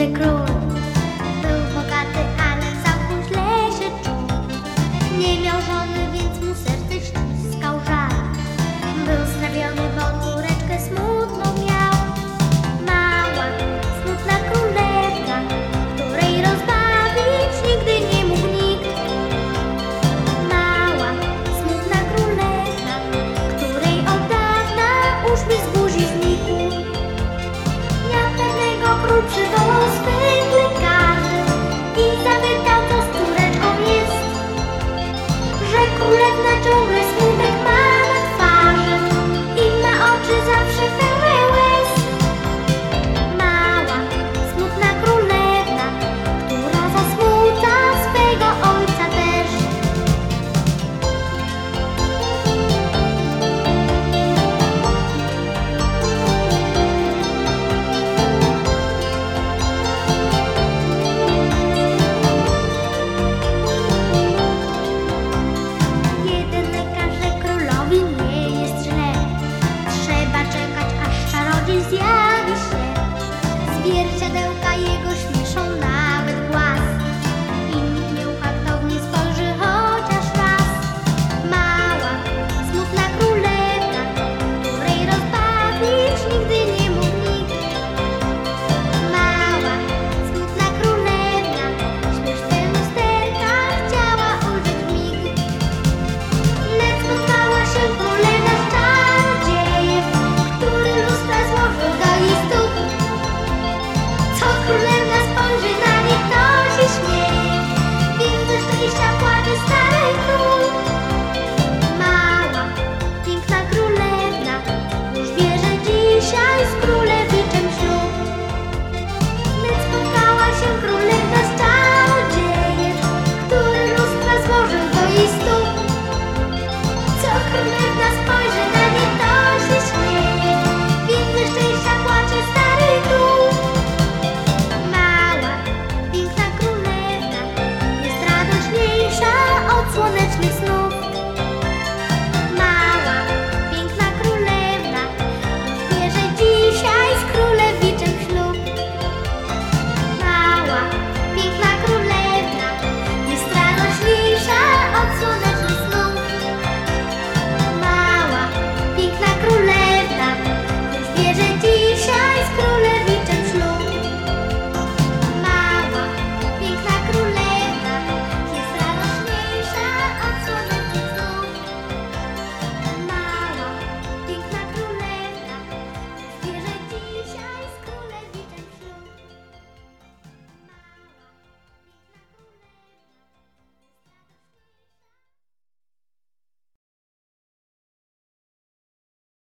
mądry król. Pewnego król